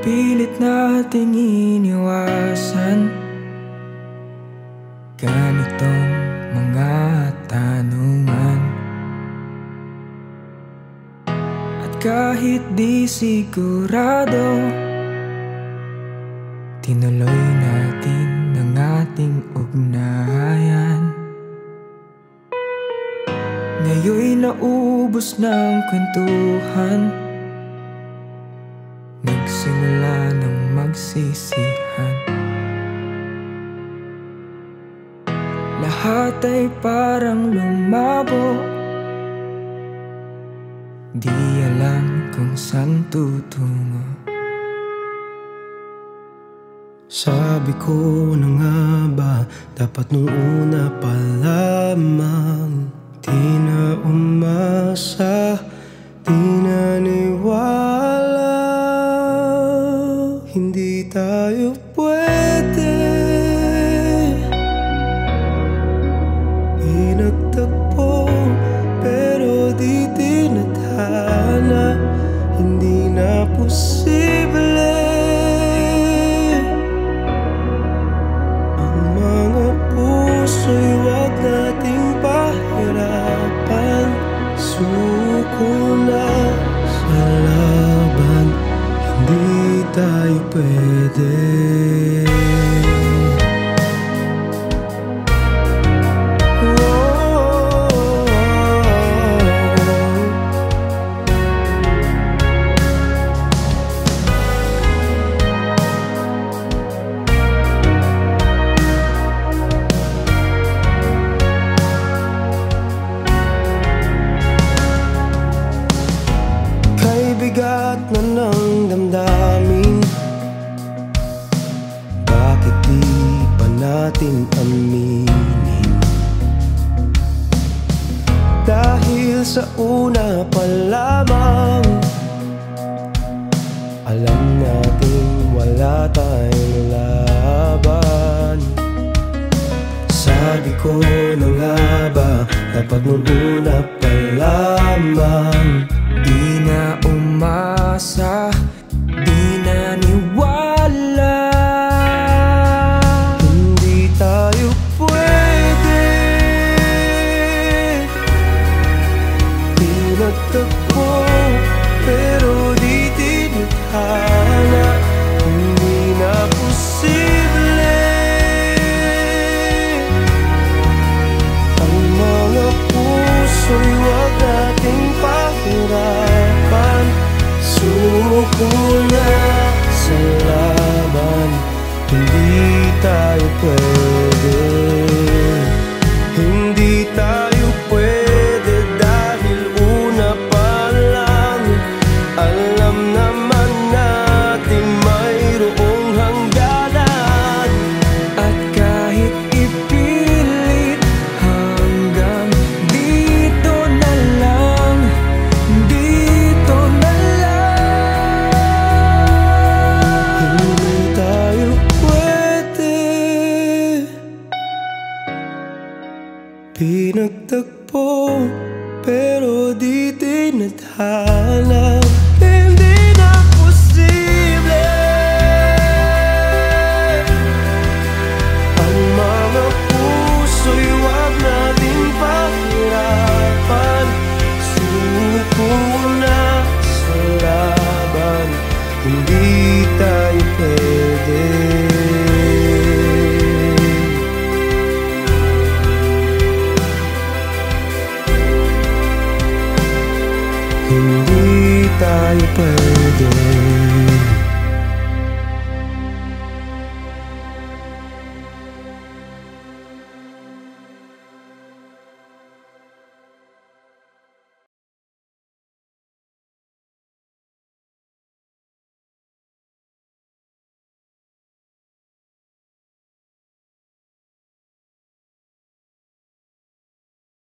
pilit nating iniwasan Ganitong mga tanungan. At kahit di sigurado Tinuloy natin ang ating ugnayan. Ngayon'y naubos ng kwentuhan ng magsisihan Lahat ay parang lumabo. Di alam kung saan tutungo. Sabi ko na nga ba Dapat nung una pa lamang Di na umasa Tayo pwede. Pinagtagpo Pero di tinadhana. Hindi na posible pwede una pa lamang. Alam natin wala tayong laban. Sabi ko na nga ba Dapat nung una pa lamang Di na umasa Pinagtagpo Pero di tinadhana Hindi na posible. Ang mga puso'y wag nating pahirapan. Suko na sa laban. Hindi tayo pwede Pero di tinadhana tayo pwede